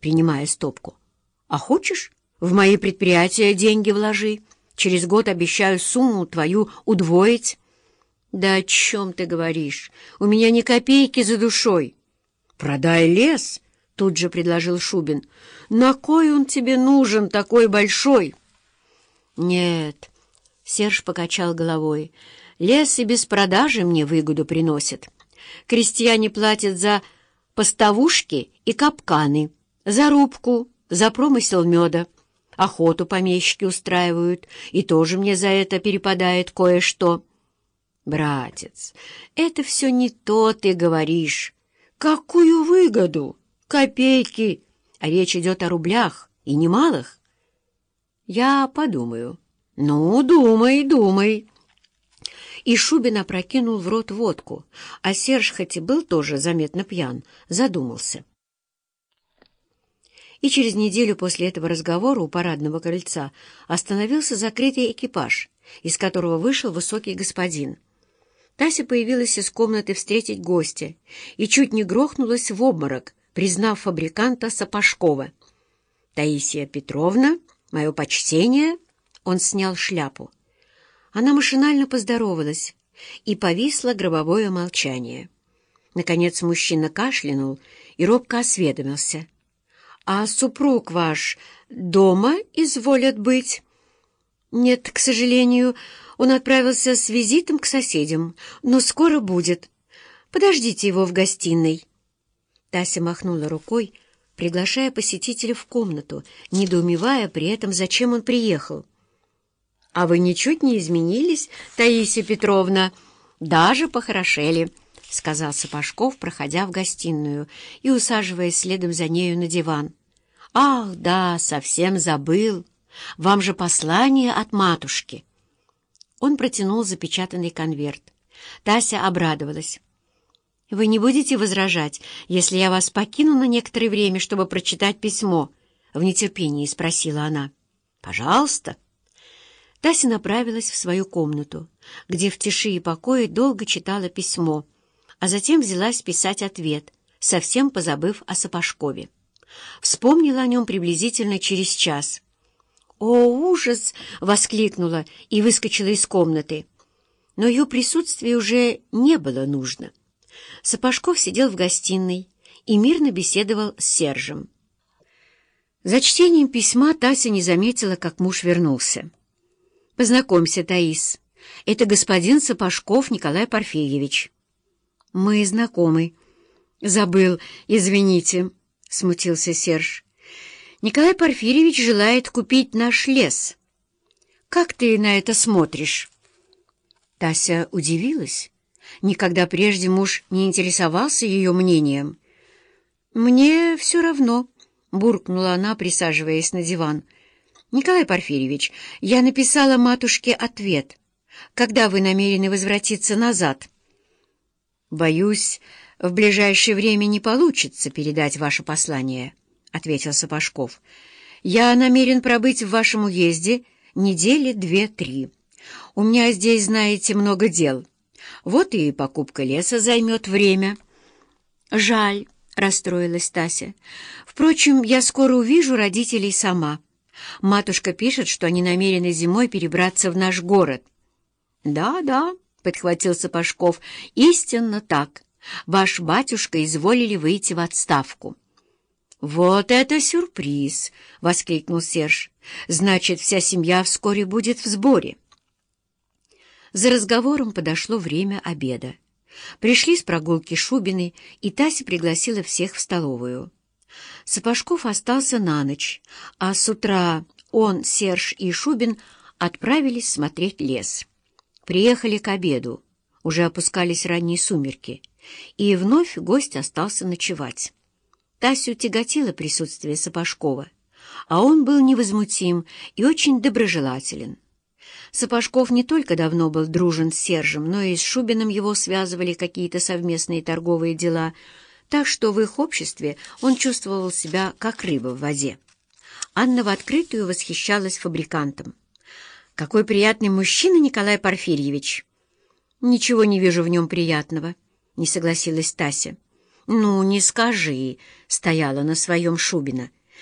принимая стопку. «А хочешь, в мои предприятия деньги вложи? Через год обещаю сумму твою удвоить». «Да о чем ты говоришь? У меня ни копейки за душой». «Продай лес», — тут же предложил Шубин. «На кой он тебе нужен, такой большой?» «Нет», — Серж покачал головой, — «лес и без продажи мне выгоду приносит. Крестьяне платят за поставушки и капканы, за рубку, за промысел меда. Охоту помещики устраивают, и тоже мне за это перепадает кое-что». «Братец, это все не то ты говоришь. Какую выгоду? Копейки. А речь идет о рублях, и немалых». «Я подумаю». «Ну, думай, думай». И Шубин опрокинул в рот водку, а Серж, хоть и был тоже заметно пьян, задумался. И через неделю после этого разговора у парадного крыльца остановился закрытый экипаж, из которого вышел высокий господин. Тася появилась из комнаты встретить гостя и чуть не грохнулась в обморок, признав фабриканта Сапожкова. «Таисия Петровна, мое почтение!» Он снял шляпу. Она машинально поздоровалась, и повисло гробовое молчание. Наконец мужчина кашлянул и робко осведомился. «А супруг ваш дома изволят быть?» «Нет, к сожалению, он отправился с визитом к соседям, но скоро будет. Подождите его в гостиной». Тася махнула рукой, приглашая посетителя в комнату, недоумевая при этом, зачем он приехал. «А вы ничуть не изменились, Таисия Петровна, даже похорошели», — сказал Сапожков, проходя в гостиную и усаживаясь следом за нею на диван. «Ах, да, совсем забыл. Вам же послание от матушки». Он протянул запечатанный конверт. Тася обрадовалась. «Вы не будете возражать, если я вас покину на некоторое время, чтобы прочитать письмо?» — в нетерпении спросила она. «Пожалуйста». Тася направилась в свою комнату, где в тиши и покое долго читала письмо, а затем взялась писать ответ, совсем позабыв о Сапожкове. Вспомнила о нем приблизительно через час — «О, ужас!» — воскликнула и выскочила из комнаты. Но ее присутствие уже не было нужно. Сапожков сидел в гостиной и мирно беседовал с Сержем. За чтением письма Тася не заметила, как муж вернулся. «Познакомься, Таис. Это господин Сапожков Николай Порфирьевич». «Мы знакомы». «Забыл, извините», — смутился Серж. Николай Порфирьевич желает купить наш лес. Как ты на это смотришь?» Тася удивилась. Никогда прежде муж не интересовался ее мнением. «Мне все равно», — буркнула она, присаживаясь на диван. «Николай Порфирьевич, я написала матушке ответ. Когда вы намерены возвратиться назад?» «Боюсь, в ближайшее время не получится передать ваше послание». — ответил Сапожков. «Я намерен пробыть в вашем уезде недели две-три. У меня здесь, знаете, много дел. Вот и покупка леса займет время». «Жаль», — расстроилась Тася. «Впрочем, я скоро увижу родителей сама. Матушка пишет, что они намерены зимой перебраться в наш город». «Да-да», — подхватил Сапожков, — «истинно так. Ваш батюшка изволили выйти в отставку». «Вот это сюрприз!» — воскликнул Серж. «Значит, вся семья вскоре будет в сборе». За разговором подошло время обеда. Пришли с прогулки Шубины, и Тася пригласила всех в столовую. Сапожков остался на ночь, а с утра он, Серж и Шубин отправились смотреть лес. Приехали к обеду, уже опускались ранние сумерки, и вновь гость остался ночевать. Тасю тяготило присутствие Сапожкова, а он был невозмутим и очень доброжелателен. Сапожков не только давно был дружен с Сержем, но и с Шубиным его связывали какие-то совместные торговые дела, так что в их обществе он чувствовал себя как рыба в воде. Анна в открытую восхищалась фабрикантом. «Какой приятный мужчина Николай Порфирьевич!» «Ничего не вижу в нем приятного», — не согласилась Тася. «Ну, не скажи», — стояла на своем Шубина.